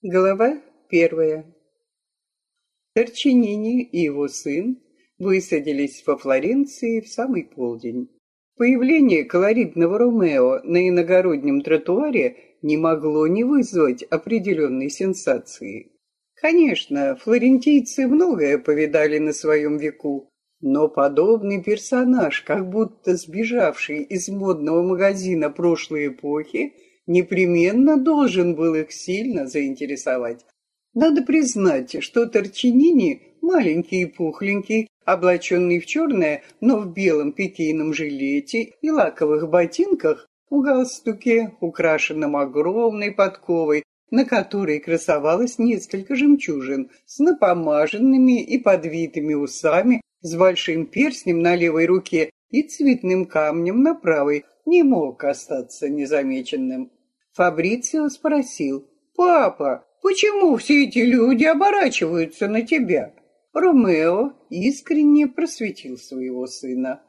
Глава первая. Торчинини и его сын высадились во Флоренции в самый полдень. Появление колоритного Ромео на иногороднем тротуаре не могло не вызвать определенной сенсации. Конечно, флорентийцы многое повидали на своем веку, но подобный персонаж, как будто сбежавший из модного магазина прошлой эпохи, непременно должен был их сильно заинтересовать. Надо признать, что Торчинини, маленький и пухленький, облаченный в черное, но в белом пикейном жилете и лаковых ботинках, у галстуке, украшенном огромной подковой, на которой красовалось несколько жемчужин, с напомаженными и подвитыми усами, с большим перстнем на левой руке и цветным камнем на правой, не мог остаться незамеченным. Фабрицио спросил, «Папа, почему все эти люди оборачиваются на тебя?» Ромео искренне просветил своего сына.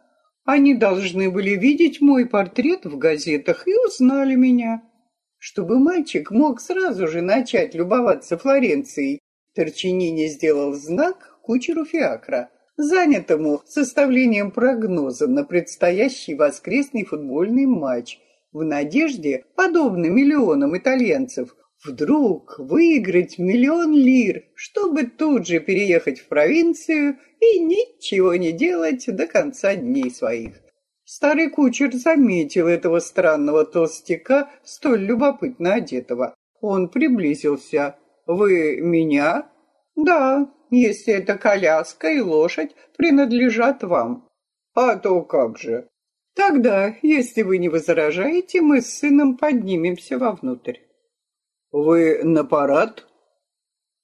Они должны были видеть мой портрет в газетах и узнали меня. Чтобы мальчик мог сразу же начать любоваться Флоренцией, Торчинини сделал знак кучеру Фиакра, занятому составлением прогноза на предстоящий воскресный футбольный матч – в надежде, подобно миллионам итальянцев, вдруг выиграть миллион лир, чтобы тут же переехать в провинцию и ничего не делать до конца дней своих. Старый кучер заметил этого странного толстяка, столь любопытно одетого. Он приблизился. «Вы меня?» «Да, если эта коляска и лошадь принадлежат вам». «А то как же? Тогда, если вы не возражаете, мы с сыном поднимемся вовнутрь. Вы на парад?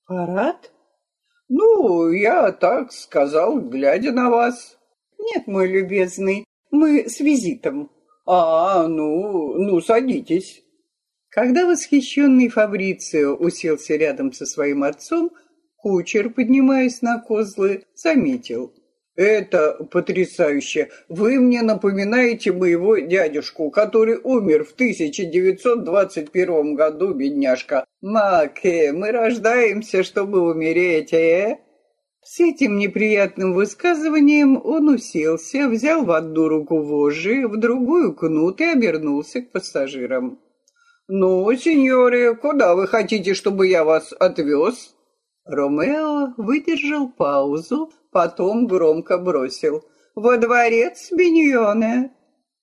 Парад? Ну, я так сказал, глядя на вас. Нет, мой любезный, мы с визитом. А, ну, ну, садитесь. Когда восхищенный Фабрицио уселся рядом со своим отцом, кучер, поднимаясь на козлы, заметил — это потрясающе. Вы мне напоминаете моего дядюшку, который умер в 1921 году, бедняжка. Маке, мы рождаемся, чтобы умереть, э? С этим неприятным высказыванием он уселся, взял в одну руку вожжи, в другую кнут и обернулся к пассажирам. «Ну, сеньоры, куда вы хотите, чтобы я вас отвез?» Ромео выдержал паузу, потом громко бросил «Во дворец Беньоне!».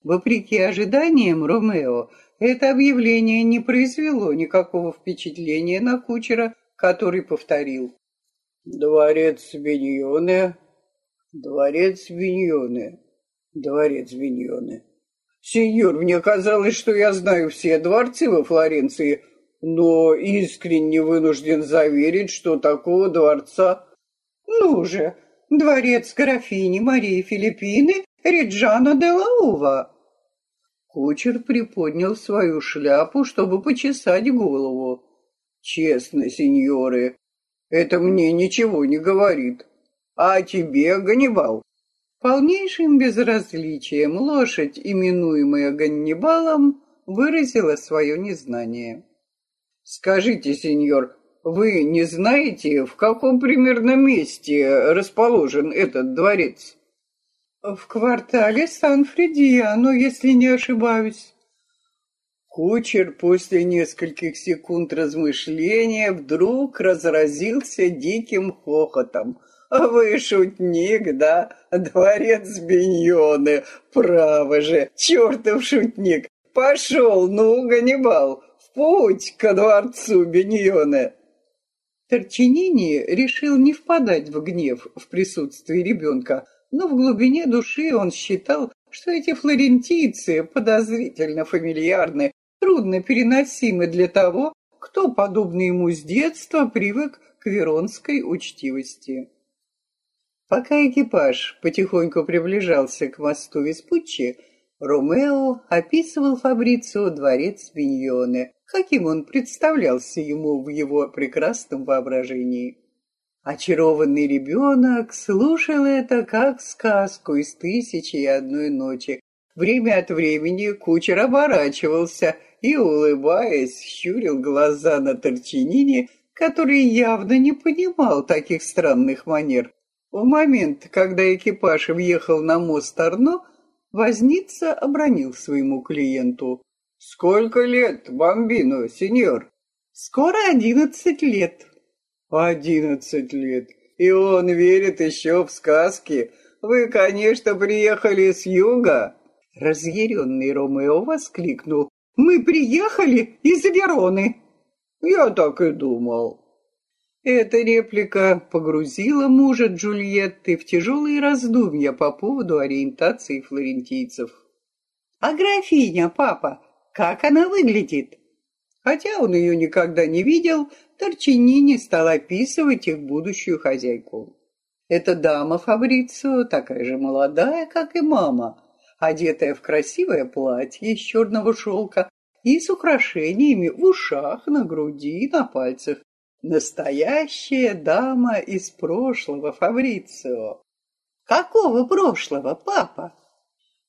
Вопреки ожиданиям Ромео, это объявление не произвело никакого впечатления на кучера, который повторил «Дворец Беньоне, дворец Беньоне, дворец Беньоне». «Сеньор, мне казалось, что я знаю все дворцы во Флоренции, но искренне вынужден заверить, что такого дворца... Ну же, дворец графини Марии Филиппины Реджана де Лаува. Кучер приподнял свою шляпу, чтобы почесать голову. Честно, сеньоры, это мне ничего не говорит. А тебе, Ганнибал? Полнейшим безразличием лошадь, именуемая Ганнибалом, выразила свое незнание. Скажите, сеньор, вы не знаете, в каком примерно месте расположен этот дворец? В квартале Сан-Фридиано, если не ошибаюсь. Кучер после нескольких секунд размышления вдруг разразился диким хохотом. «Вы шутник, да? Дворец Биньоны, право же, чертов шутник! Пошел, ну, Ганнибал, путь ко дворцу Беньоне!» Торчинини решил не впадать в гнев в присутствии ребенка, но в глубине души он считал, что эти флорентийцы подозрительно фамильярны, трудно переносимы для того, кто, подобно ему с детства, привык к веронской учтивости. Пока экипаж потихоньку приближался к мосту Веспуччи, Ромео описывал Фабрицио дворец Виньоне, каким он представлялся ему в его прекрасном воображении. Очарованный ребенок слушал это как сказку из «Тысячи и одной ночи». Время от времени кучер оборачивался и, улыбаясь, щурил глаза на Торчинине, который явно не понимал таких странных манер. В момент, когда экипаж въехал на мост Арно, возница обронил своему клиенту. «Сколько лет, бомбину, сеньор?» «Скоро одиннадцать лет». «Одиннадцать лет. И он верит еще в сказки. Вы, конечно, приехали с юга?» Разъяренный Ромео воскликнул. «Мы приехали из Вероны!» «Я так и думал». Эта реплика погрузила мужа Джульетты в тяжелые раздумья по поводу ориентации флорентийцев. «А графиня, папа, как она выглядит?» Хотя он ее никогда не видел, Торчинини стал описывать их будущую хозяйку. Эта дама Фабрицио такая же молодая, как и мама, одетая в красивое платье из черного шелка и с украшениями в ушах, на груди и на пальцах. Настоящая дама из прошлого, Фабрицио. Какого прошлого, папа?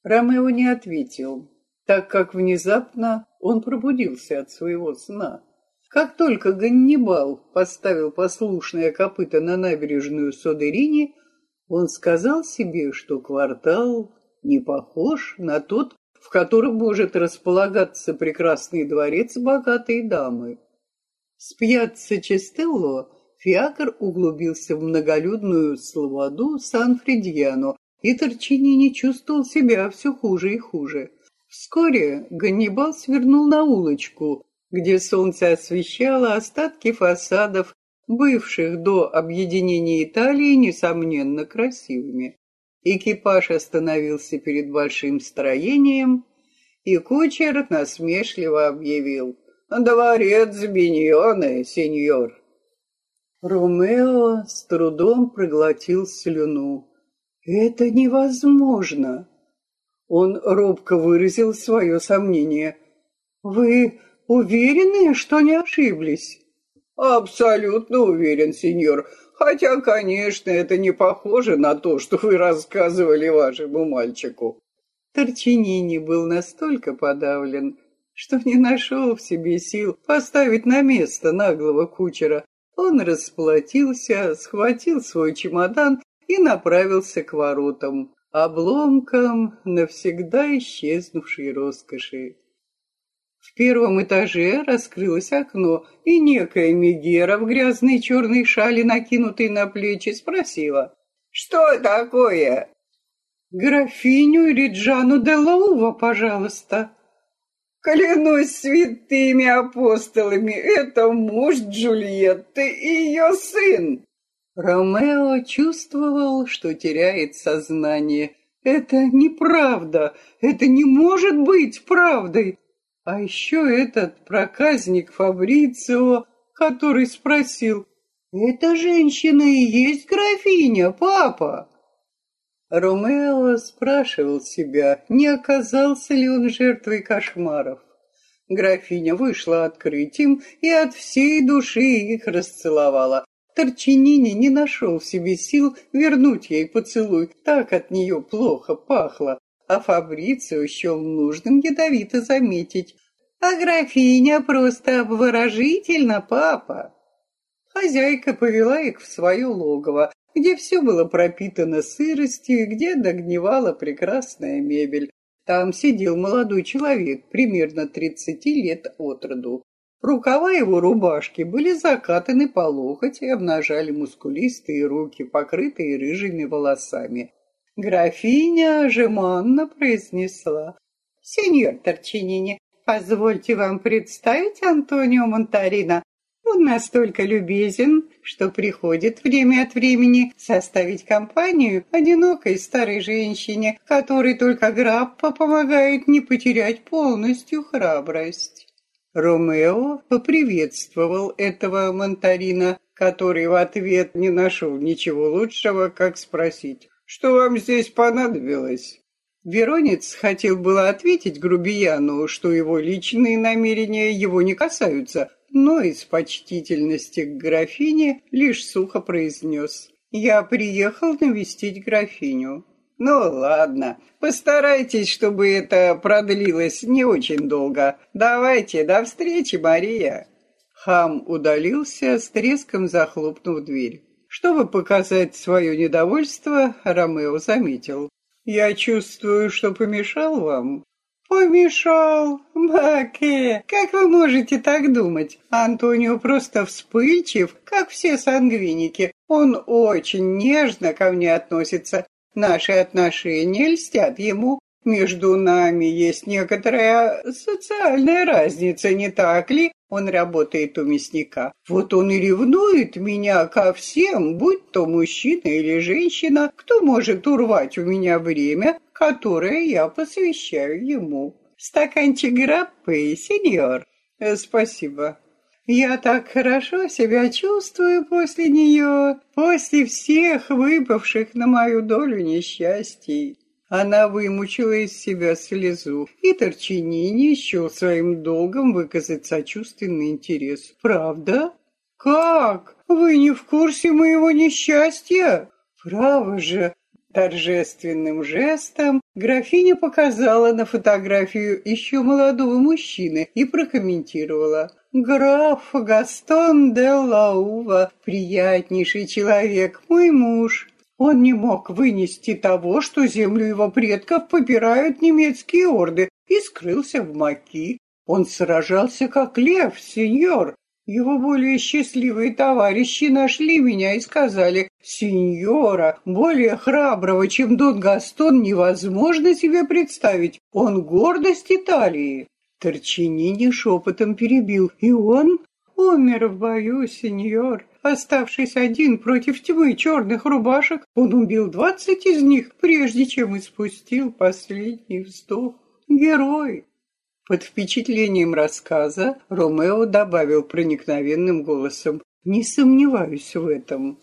Ромео не ответил, так как внезапно он пробудился от своего сна. Как только Ганнибал поставил послушное копыто на набережную Содерини, он сказал себе, что квартал не похож на тот, в котором может располагаться прекрасный дворец богатой дамы. С пьяцца Честелло фиакр углубился в многолюдную слободу Сан-Фридьяно, и Торчини не чувствовал себя все хуже и хуже. Вскоре Ганнибал свернул на улочку, где солнце освещало остатки фасадов, бывших до объединения Италии, несомненно, красивыми. Экипаж остановился перед большим строением, и кучер насмешливо объявил «Дворец Биньоны, сеньор». Ромео с трудом проглотил слюну. «Это невозможно!» Он робко выразил свое сомнение. «Вы уверены, что не ошиблись?» «Абсолютно уверен, сеньор. Хотя, конечно, это не похоже на то, что вы рассказывали вашему мальчику». Торчинини был настолько подавлен, что не нашел в себе сил поставить на место наглого кучера. Он расплатился, схватил свой чемодан и направился к воротам, обломкам навсегда исчезнувшей роскоши. В первом этаже раскрылось окно, и некая Мегера в грязной черной шали, накинутой на плечи, спросила. «Что такое?» «Графиню Риджану де Лаува, пожалуйста». «Клянусь святыми апостолами, это муж Джульетты и ее сын!» Ромео чувствовал, что теряет сознание. «Это неправда! Это не может быть правдой!» А еще этот проказник Фабрицио, который спросил, «Эта женщина и есть графиня, папа?» Ромео спрашивал себя, не оказался ли он жертвой кошмаров. Графиня вышла открытием и от всей души их расцеловала. Торчинини не нашел в себе сил вернуть ей поцелуй, так от нее плохо пахло а Фабрицио счел нужным ядовито заметить. «А графиня просто обворожительна, папа!» Хозяйка повела их в свое логово, где все было пропитано сыростью и где догнивала прекрасная мебель. Там сидел молодой человек, примерно тридцати лет от роду. Рукава его рубашки были закатаны по локоть и обнажали мускулистые руки, покрытые рыжими волосами. Графиня жеманно произнесла. «Сеньор Торчинини, позвольте вам представить Антонио Монтарина. Он настолько любезен, что приходит время от времени составить компанию одинокой старой женщине, которой только Граппа помогает не потерять полностью храбрость». Ромео поприветствовал этого Монтарина, который в ответ не нашел ничего лучшего, как спросить что вам здесь понадобилось?» Веронец хотел было ответить грубияну, что его личные намерения его не касаются, но из почтительности к графине лишь сухо произнес. «Я приехал навестить графиню». Ну ладно, постарайтесь, чтобы это продлилось не очень долго. Давайте, до встречи, Мария. Хам удалился, с треском захлопнув дверь. Чтобы показать свое недовольство, Ромео заметил. «Я чувствую, что помешал вам». «Помешал? Баке, как вы можете так думать? Антонио просто вспыльчив, как все сангвиники. Он очень нежно ко мне относится. Наши отношения льстят ему. Между нами есть некоторая социальная разница, не так ли? Он работает у мясника. Вот он и ревнует меня ко всем, будь то мужчина или женщина, кто может урвать у меня время, которое я посвящаю ему. Стаканчик граппы, сеньор. Э, спасибо. Я так хорошо себя чувствую после нее, после всех выпавших на мою долю несчастий. Она вымучила из себя слезу, и Торчинини счел своим долгом выказать сочувственный интерес. «Правда? Как? Вы не в курсе моего несчастья?» «Право же!» Торжественным жестом графиня показала на фотографию еще молодого мужчины и прокомментировала. «Граф Гастон де Лаува, приятнейший человек, мой муж». Он не мог вынести того, что землю его предков попирают немецкие орды, и скрылся в Маки. Он сражался как лев, сеньор. Его более счастливые товарищи нашли меня и сказали, «Сеньора, более храброго, чем Дон Гастон, невозможно себе представить. Он гордость Италии». Торчинини шепотом перебил. «И он умер в бою, сеньор. Оставшись один против тьмы черных рубашек, он убил двадцать из них, прежде чем испустил последний вздох. Герой!» Под впечатлением рассказа Ромео добавил проникновенным голосом «Не сомневаюсь в этом».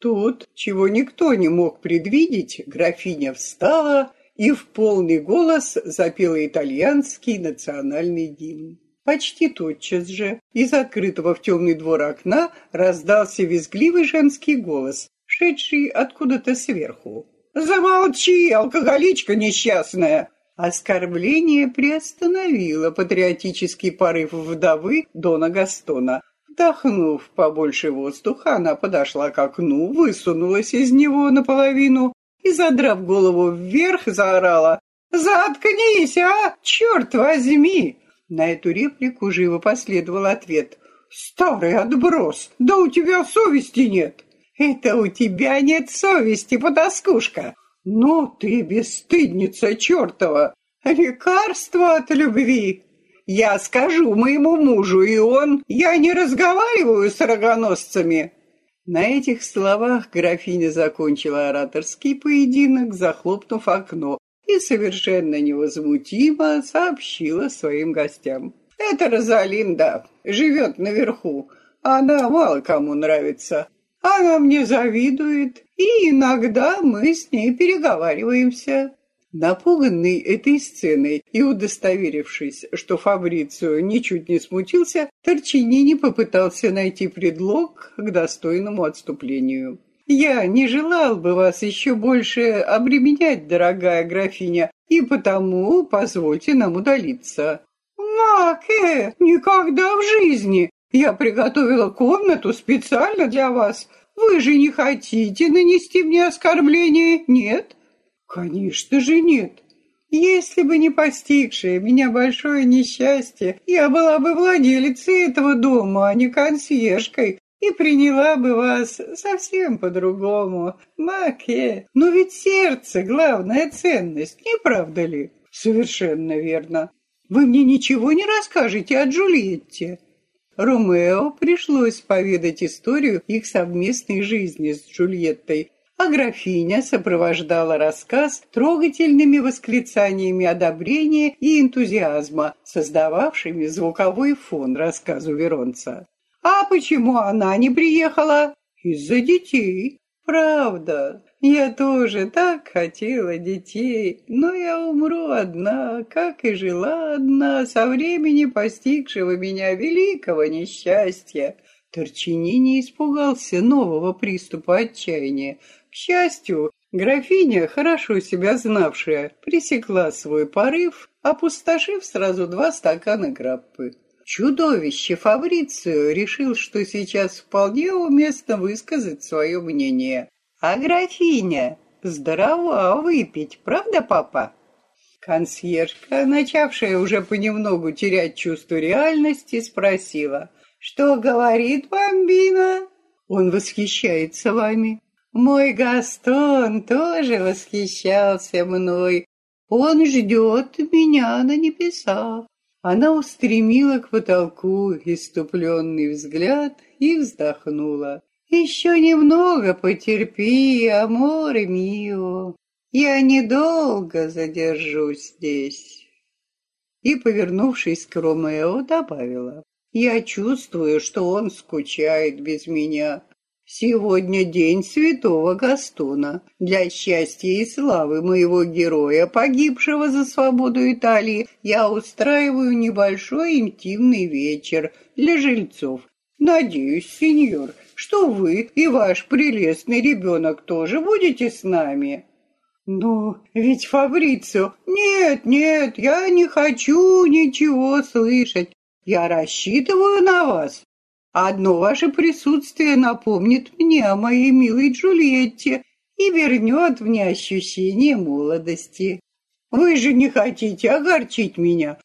Тут, чего никто не мог предвидеть, графиня встала и в полный голос запела итальянский национальный гимн. Почти тотчас же из открытого в темный двор окна раздался визгливый женский голос, шедший откуда-то сверху. «Замолчи, алкоголичка несчастная!» Оскорбление приостановило патриотический порыв вдовы Дона Гастона. Вдохнув побольше воздуха, она подошла к окну, высунулась из него наполовину и, задрав голову вверх, заорала «Заткнись, а! Черт возьми!» На эту реплику живо последовал ответ. «Старый отброс! Да у тебя совести нет!» «Это у тебя нет совести, потаскушка!» «Ну ты бесстыдница чертова! Лекарство от любви!» «Я скажу моему мужу, и он...» «Я не разговариваю с рогоносцами!» На этих словах графиня закончила ораторский поединок, захлопнув окно, и совершенно невозмутимо сообщила своим гостям. «Это Розалинда, живет наверху. Она мало кому нравится. Она мне завидует, и иногда мы с ней переговариваемся». Напуганный этой сценой и удостоверившись, что Фабрицио ничуть не смутился, Торчинини попытался найти предлог к достойному отступлению. Я не желал бы вас еще больше обременять, дорогая графиня, и потому позвольте нам удалиться. Маке, никогда в жизни! Я приготовила комнату специально для вас. Вы же не хотите нанести мне оскорбление, нет? Конечно же нет. Если бы не постигшее меня большое несчастье, я была бы владелицей этого дома, а не консьержкой, и приняла бы вас совсем по-другому. Маке, но ведь сердце — главная ценность, не правда ли? Совершенно верно. Вы мне ничего не расскажете о Джульетте? Ромео пришлось поведать историю их совместной жизни с Джульеттой, а графиня сопровождала рассказ трогательными восклицаниями одобрения и энтузиазма, создававшими звуковой фон рассказу Веронца. А почему она не приехала? Из-за детей. Правда, я тоже так хотела детей, но я умру одна, как и жила одна, со времени постигшего меня великого несчастья. Торчини не испугался нового приступа отчаяния. К счастью, Графиня, хорошо себя знавшая, пресекла свой порыв, опустошив сразу два стакана граппы. Чудовище Фабрицио решил, что сейчас вполне уместно высказать свое мнение. А графиня здорово выпить, правда, папа? Консьержка, начавшая уже понемногу терять чувство реальности, спросила, «Что говорит бомбина?» «Он восхищается вами». «Мой Гастон тоже восхищался мной. Он ждет меня на небесах». Она устремила к потолку иступленный взгляд и вздохнула. «Еще немного потерпи, аморе мио. Я недолго задержусь здесь». И, повернувшись к Ромео, добавила. «Я чувствую, что он скучает без меня. Сегодня день святого Гастона. Для счастья и славы моего героя, погибшего за свободу Италии, я устраиваю небольшой интимный вечер для жильцов. Надеюсь, сеньор, что вы и ваш прелестный ребенок тоже будете с нами. «Ну, ведь Фабрицио...» «Нет, нет, я не хочу ничего слышать. Я рассчитываю на вас. Одно ваше присутствие напомнит мне о моей милой Джульетте и вернет мне ощущение молодости. Вы же не хотите огорчить меня.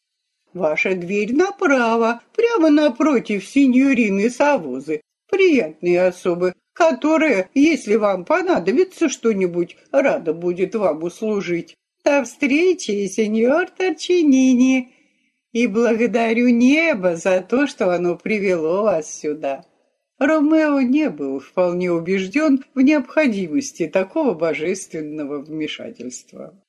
Ваша дверь направо, прямо напротив сеньорины Савозы. Приятные особы, которая, если вам понадобится что-нибудь, рада будет вам услужить. До встречи, сеньор Торчинини и благодарю небо за то, что оно привело вас сюда». Ромео не был вполне убежден в необходимости такого божественного вмешательства.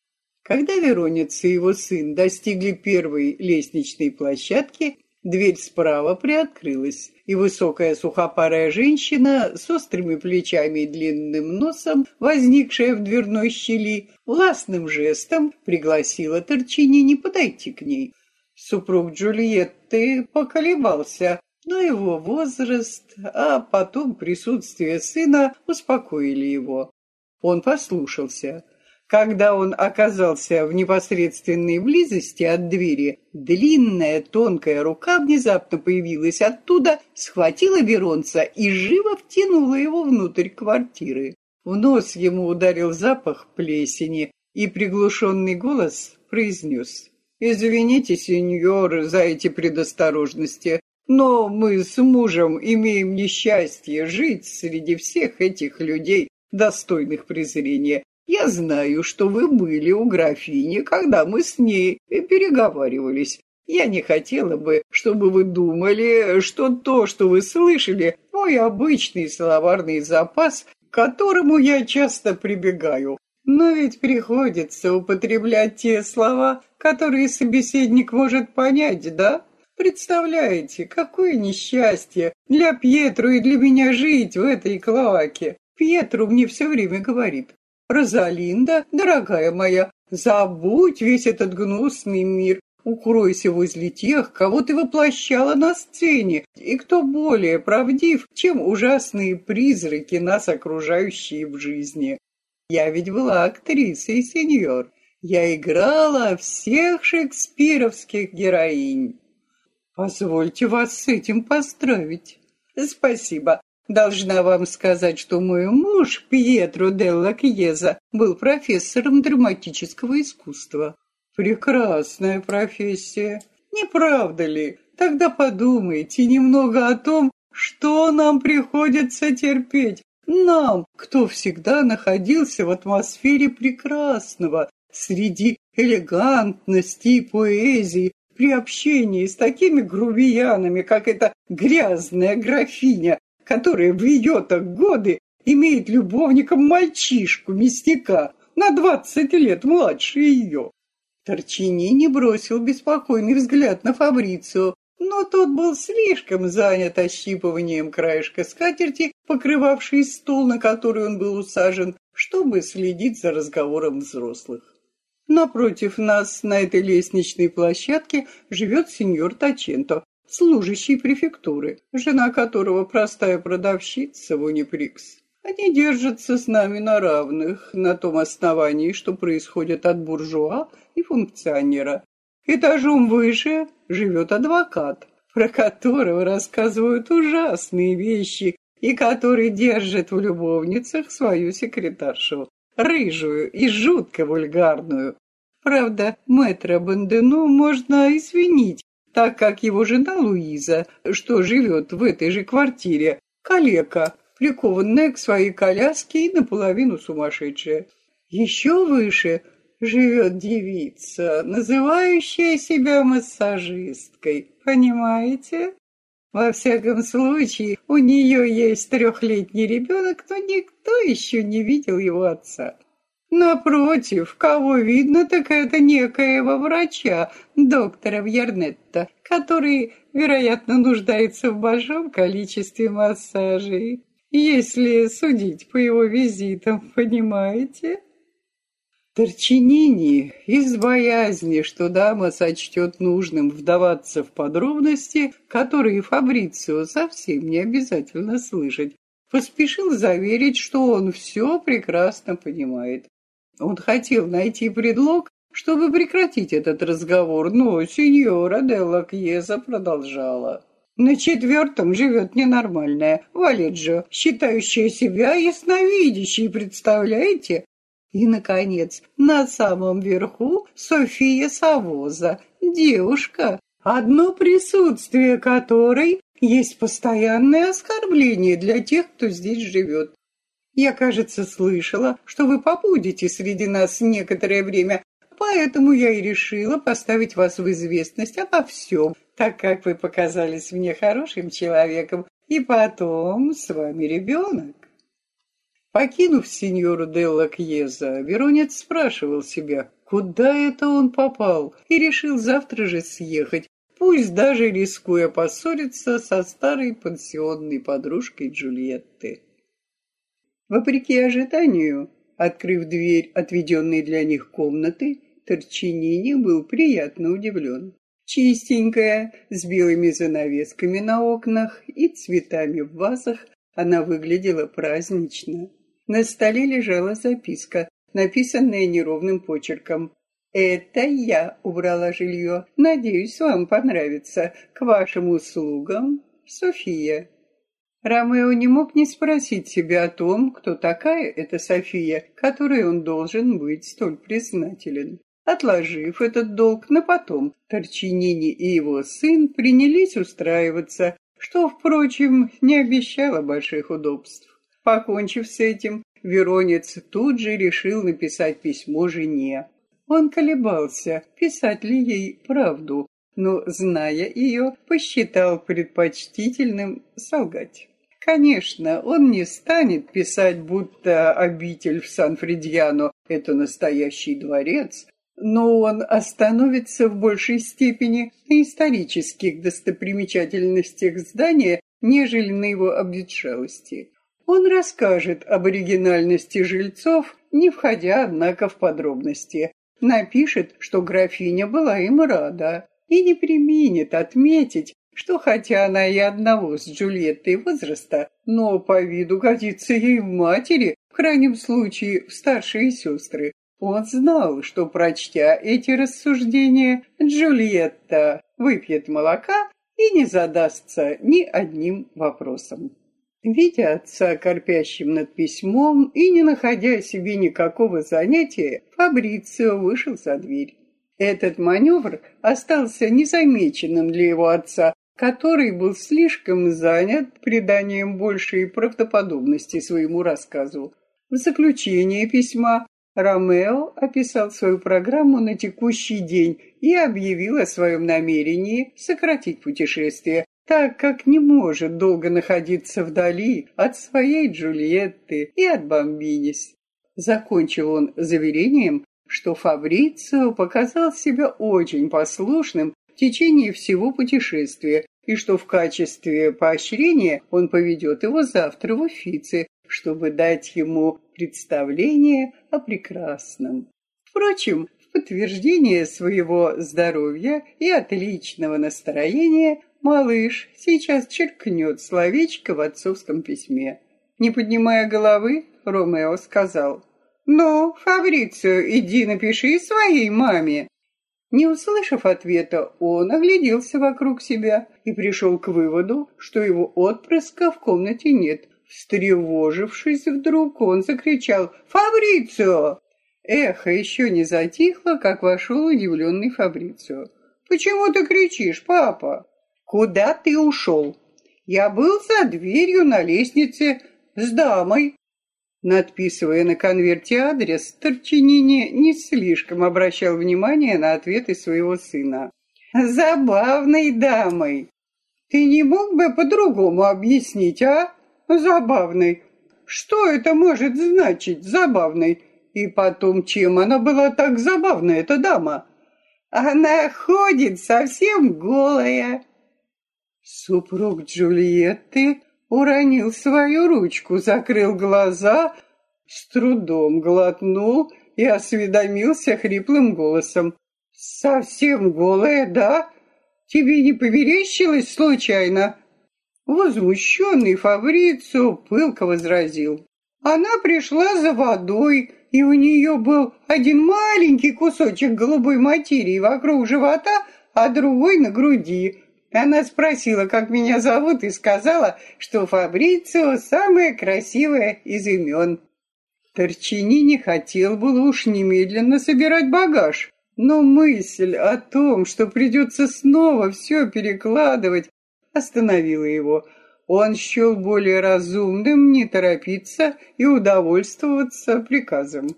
Когда Веронец и его сын достигли первой лестничной площадки, дверь справа приоткрылась, и высокая сухопарая женщина с острыми плечами и длинным носом, возникшая в дверной щели, властным жестом пригласила Торчинини подойти к ней. Супруг Джульетты поколебался, но его возраст, а потом присутствие сына успокоили его. Он послушался. Когда он оказался в непосредственной близости от двери, длинная тонкая рука внезапно появилась оттуда, схватила Веронца и живо втянула его внутрь квартиры. В нос ему ударил запах плесени, и приглушенный голос произнес Извините, сеньор, за эти предосторожности, но мы с мужем имеем несчастье жить среди всех этих людей, достойных презрения. Я знаю, что вы были у графини, когда мы с ней переговаривались. Я не хотела бы, чтобы вы думали, что то, что вы слышали, мой обычный словарный запас, к которому я часто прибегаю. Но ведь приходится употреблять те слова, которые собеседник может понять, да? Представляете, какое несчастье для Пьетру и для меня жить в этой клоаке. Пьетру мне все время говорит. «Розалинда, дорогая моя, забудь весь этот гнусный мир, укройся возле тех, кого ты воплощала на сцене, и кто более правдив, чем ужасные призраки, нас окружающие в жизни. Я ведь была актрисой, сеньор. Я играла всех шекспировских героинь. Позвольте вас с этим поздравить. Спасибо. Должна вам сказать, что мой муж, Пьетро Делла Кьеза, был профессором драматического искусства. Прекрасная профессия. Не правда ли? Тогда подумайте немного о том, что нам приходится терпеть, нам, кто всегда находился в атмосфере прекрасного, среди элегантности и поэзии, при общении с такими грубиянами, как эта грязная графиня, которая в ее-то годы имеет любовником мальчишку-мясника на двадцать лет младше ее. Торчини не бросил беспокойный взгляд на Фабрицио, но тот был слишком занят ощипыванием краешка скатерти, покрывавшей стул, на который он был усажен, чтобы следить за разговором взрослых. Напротив нас на этой лестничной площадке живет сеньор Таченто, служащий префектуры, жена которого простая продавщица в Униприкс. Они держатся с нами на равных, на том основании, что происходит от буржуа и функционера. Этажом выше живет адвокат, про которого рассказывают ужасные вещи и который держит в любовницах свою секретаршу, рыжую и жутко вульгарную. Правда, мэтра Бандену можно извинить, так как его жена Луиза, что живет в этой же квартире, калека, прикованная к своей коляске и наполовину сумасшедшая. Еще выше живет девица, называющая себя массажисткой. Понимаете? Во всяком случае, у нее есть трехлетний ребенок, но никто еще не видел его отца. Напротив, кого видно, так это некоего врача, доктора Вьернетта, который, вероятно, нуждается в большом количестве массажей. Если судить по его визитам, понимаете? Торчинини из боязни, что дама сочтет нужным вдаваться в подробности, которые Фабрицио совсем не обязательно слышать, поспешил заверить, что он все прекрасно понимает. Он хотел найти предлог, чтобы прекратить этот разговор, но сеньора Делла Кьеза продолжала. На четвертом живет ненормальная Валеджо, считающая себя ясновидящей, представляете? И, наконец, на самом верху София Савоза, девушка, одно присутствие которой есть постоянное оскорбление для тех, кто здесь живет. Я, кажется, слышала, что вы побудете среди нас некоторое время, поэтому я и решила поставить вас в известность обо всем, так как вы показались мне хорошим человеком, и потом с вами ребенок. Покинув сеньору Делла Кьеза, Веронец спрашивал себя, куда это он попал, и решил завтра же съехать, пусть даже рискуя поссориться со старой пансионной подружкой Джульетты. Вопреки ожиданию, открыв дверь отведенной для них комнаты, Торчинини был приятно удивлен. Чистенькая, с белыми занавесками на окнах и цветами в вазах, она выглядела празднично. На столе лежала записка, написанная неровным почерком. «Это я убрала жилье. Надеюсь, вам понравится. К вашим услугам, София». Ромео не мог не спросить себя о том, кто такая эта София, которой он должен быть столь признателен. Отложив этот долг на потом, Торчинини и его сын принялись устраиваться, что, впрочем, не обещало больших удобств. Покончив с этим, Веронец тут же решил написать письмо жене. Он колебался, писать ли ей правду, но, зная ее, посчитал предпочтительным солгать. Конечно, он не станет писать, будто обитель в Сан-Фридьяно — это настоящий дворец, но он остановится в большей степени на исторических достопримечательностях здания, нежели на его обветшалости. Он расскажет об оригинальности жильцов, не входя, однако, в подробности. Напишет, что графиня была им рада, и не применит отметить, что хотя она и одного с Джульеттой возраста, но по виду годится ей в матери, в крайнем случае в старшие сестры. Он знал, что, прочтя эти рассуждения, Джульетта выпьет молока и не задастся ни одним вопросом. Видя отца корпящим над письмом и не находя себе никакого занятия, Фабрицио вышел за дверь. Этот маневр остался незамеченным для его отца, который был слишком занят приданием большей правдоподобности своему рассказу. В заключение письма Ромео описал свою программу на текущий день и объявил о своем намерении сократить путешествие, так как не может долго находиться вдали от своей Джульетты и от Бомбинис. Закончил он заверением, что Фабрицио показал себя очень послушным в течение всего путешествия и что в качестве поощрения он поведет его завтра в Уфице, чтобы дать ему представление о прекрасном. Впрочем, в подтверждение своего здоровья и отличного настроения малыш сейчас черкнет словечко в отцовском письме. Не поднимая головы, Ромео сказал, «Ну, Фабрицио, иди напиши своей маме». Не услышав ответа, он огляделся вокруг себя и пришел к выводу, что его отпрыска в комнате нет. Встревожившись вдруг, он закричал «Фабрицио!». Эхо еще не затихло, как вошел удивленный Фабрицио. «Почему ты кричишь, папа?» «Куда ты ушел?» «Я был за дверью на лестнице с дамой». Надписывая на конверте адрес, Торчинини не слишком обращал внимание на ответы своего сына. «Забавной дамой! Ты не мог бы по-другому объяснить, а? Забавной! Что это может значить, забавной? И потом, чем она была так забавна, эта дама? Она ходит совсем голая!» Супруг Джульетты уронил свою ручку, закрыл глаза, с трудом глотнул и осведомился хриплым голосом. «Совсем голая, да? Тебе не поверещилось случайно?» Возмущенный Фабрицу пылко возразил. Она пришла за водой, и у нее был один маленький кусочек голубой материи вокруг живота, а другой на груди. Она спросила, как меня зовут, и сказала, что Фабрицио самое красивое из имен. Торчини не хотел было уж немедленно собирать багаж, но мысль о том, что придется снова все перекладывать, остановила его. Он счел более разумным не торопиться и удовольствоваться приказом.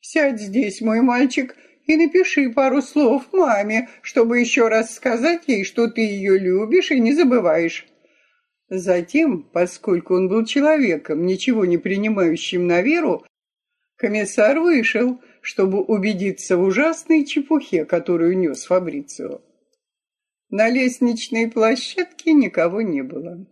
«Сядь здесь, мой мальчик, и напиши пару слов маме, чтобы еще раз сказать ей, что ты ее любишь и не забываешь». Затем, поскольку он был человеком, ничего не принимающим на веру, комиссар вышел, чтобы убедиться в ужасной чепухе, которую нес Фабрицио. На лестничной площадке никого не было.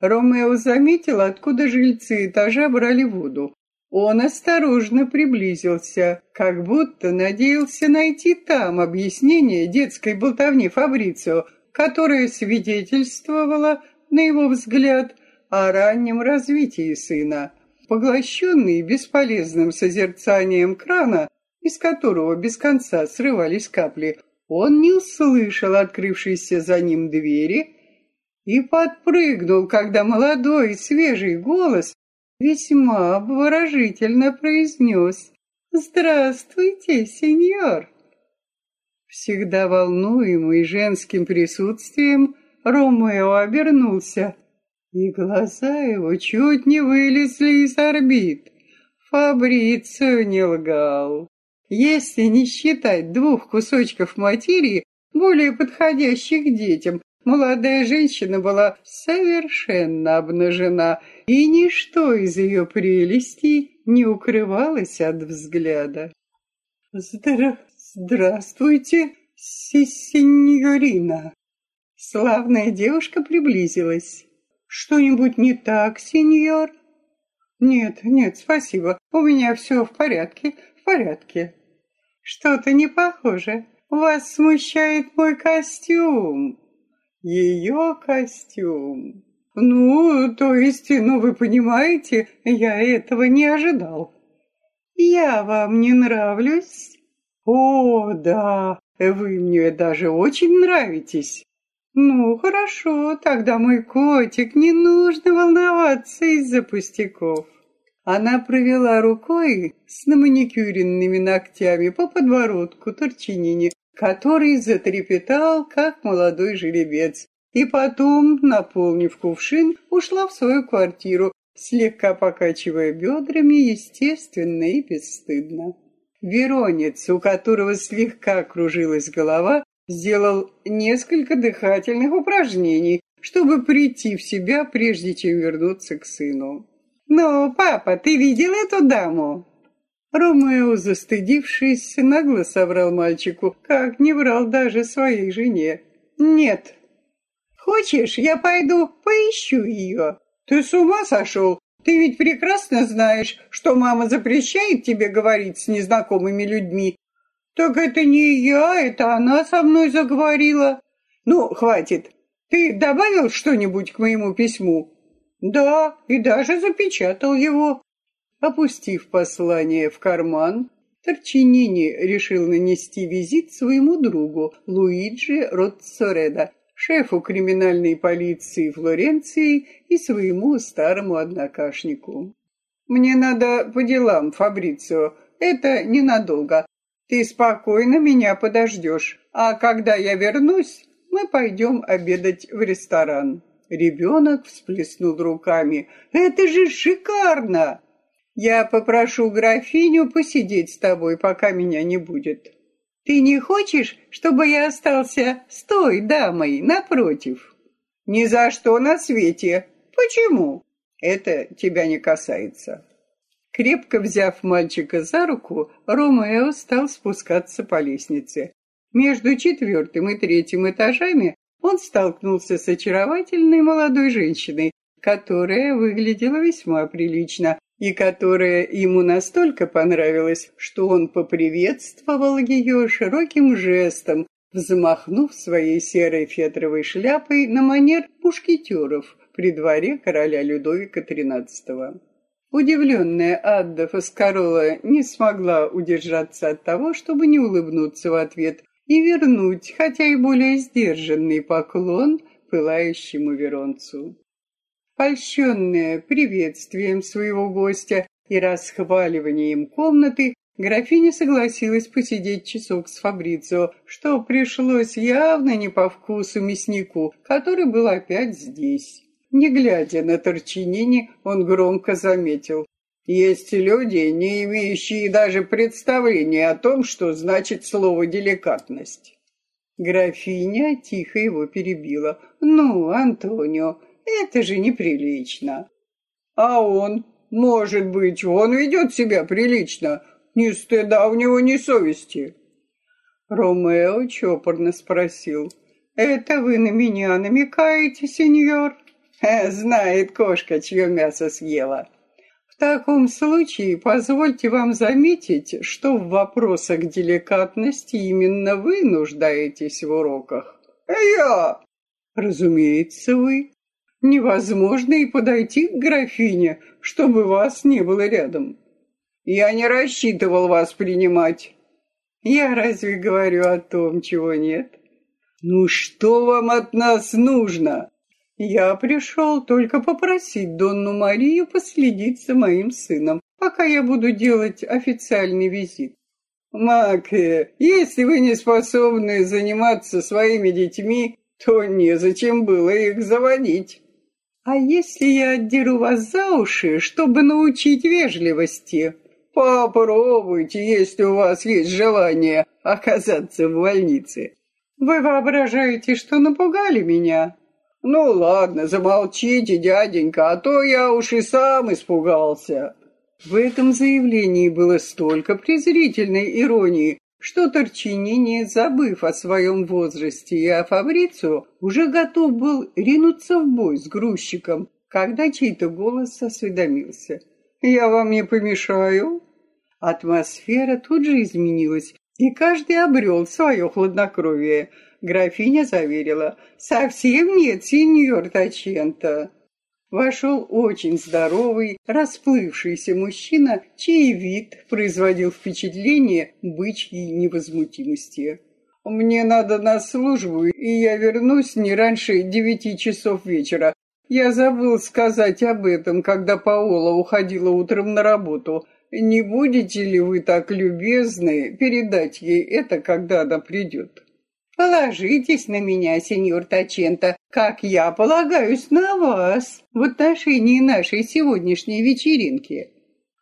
Ромео заметил, откуда жильцы этажа брали воду, он осторожно приблизился, как будто надеялся найти там объяснение детской болтовни Фабрицио, которая свидетельствовала, на его взгляд, о раннем развитии сына. Поглощенный бесполезным созерцанием крана, из которого без конца срывались капли, он не услышал открывшейся за ним двери и подпрыгнул, когда молодой свежий голос весьма обворожительно произнес «Здравствуйте, сеньор!» Всегда волнуемый женским присутствием, Ромео обернулся, и глаза его чуть не вылезли из орбит. Фабрицио не лгал. Если не считать двух кусочков материи, более подходящих детям, Молодая женщина была совершенно обнажена, и ничто из ее прелестей не укрывалось от взгляда. «Здра... «Здравствуйте, сеньорина!» Славная девушка приблизилась. «Что-нибудь не так, сеньор?» «Нет, нет, спасибо. У меня все в порядке, в порядке». «Что-то не похоже. Вас смущает мой костюм» ее костюм. Ну, то есть, ну вы понимаете, я этого не ожидал. Я вам не нравлюсь? О, да, вы мне даже очень нравитесь. Ну, хорошо, тогда мой котик, не нужно волноваться из-за пустяков. Она провела рукой с наманикюренными ногтями по подбородку Торчинини, который затрепетал, как молодой жеребец, и потом, наполнив кувшин, ушла в свою квартиру, слегка покачивая бедрами, естественно и бесстыдно. Веронец, у которого слегка кружилась голова, сделал несколько дыхательных упражнений, чтобы прийти в себя, прежде чем вернуться к сыну. «Ну, папа, ты видел эту даму?» Ромео, застыдившись, нагло соврал мальчику, как не врал даже своей жене. «Нет». «Хочешь, я пойду поищу ее?» «Ты с ума сошел? Ты ведь прекрасно знаешь, что мама запрещает тебе говорить с незнакомыми людьми». «Так это не я, это она со мной заговорила». «Ну, хватит. Ты добавил что-нибудь к моему письму?» Да, и даже запечатал его. Опустив послание в карман, Торчинини решил нанести визит своему другу Луиджи Роццореда, шефу криминальной полиции Флоренции и своему старому однокашнику. «Мне надо по делам, Фабрицио. Это ненадолго. Ты спокойно меня подождешь, а когда я вернусь, мы пойдем обедать в ресторан». Ребенок всплеснул руками. «Это же шикарно!» «Я попрошу графиню посидеть с тобой, пока меня не будет». «Ты не хочешь, чтобы я остался с той дамой напротив?» «Ни за что на свете. Почему?» «Это тебя не касается». Крепко взяв мальчика за руку, Ромео стал спускаться по лестнице. Между четвертым и третьим этажами он столкнулся с очаровательной молодой женщиной, которая выглядела весьма прилично и которая ему настолько понравилась, что он поприветствовал ее широким жестом, взмахнув своей серой фетровой шляпой на манер пушкетеров при дворе короля Людовика XIII. Удивленная Адда Фаскарола не смогла удержаться от того, чтобы не улыбнуться в ответ и вернуть, хотя и более сдержанный поклон пылающему веронцу. Польщенная приветствием своего гостя и расхваливанием комнаты, графиня согласилась посидеть часок с Фабрицио, что пришлось явно не по вкусу мяснику, который был опять здесь. Не глядя на Торчинини, он громко заметил. Есть люди, не имеющие даже представления о том, что значит слово «деликатность». Графиня тихо его перебила. «Ну, Антонио, это же неприлично». «А он? Может быть, он ведет себя прилично. Ни стыда у него, ни совести». Ромео чопорно спросил. «Это вы на меня намекаете, сеньор?» Знает кошка, чье мясо съела. В таком случае позвольте вам заметить, что в вопросах деликатности именно вы нуждаетесь в уроках. А я? Разумеется, вы. Невозможно и подойти к графине, чтобы вас не было рядом. Я не рассчитывал вас принимать. Я разве говорю о том, чего нет? Ну что вам от нас нужно? Я пришел только попросить Донну Марию последить за моим сыном, пока я буду делать официальный визит. Маке, если вы не способны заниматься своими детьми, то незачем было их заводить. А если я отдеру вас за уши, чтобы научить вежливости? Попробуйте, если у вас есть желание оказаться в больнице. Вы воображаете, что напугали меня? «Ну ладно, замолчите, дяденька, а то я уж и сам испугался». В этом заявлении было столько презрительной иронии, что Торчинини, забыв о своем возрасте и о Фабрицу, уже готов был ринуться в бой с грузчиком, когда чей-то голос осведомился. «Я вам не помешаю?» Атмосфера тут же изменилась, и каждый обрел свое хладнокровие – Графиня заверила, «Совсем нет, сеньор Таченто». Вошел очень здоровый, расплывшийся мужчина, чей вид производил впечатление бычьей невозмутимости. «Мне надо на службу, и я вернусь не раньше девяти часов вечера. Я забыл сказать об этом, когда Паола уходила утром на работу. Не будете ли вы так любезны передать ей это, когда она придет?» Положитесь на меня, сеньор Таченто, как я полагаюсь на вас в отношении нашей сегодняшней вечеринки.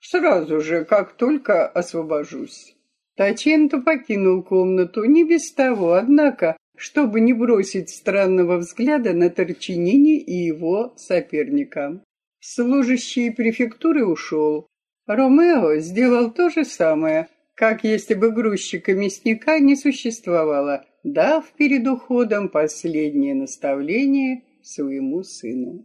Сразу же, как только освобожусь. Таченто покинул комнату не без того, однако, чтобы не бросить странного взгляда на Торчинини и его соперника. Служащий префектуры ушел. Ромео сделал то же самое, как если бы грузчика мясника не существовало – дав перед уходом последнее наставление своему сыну.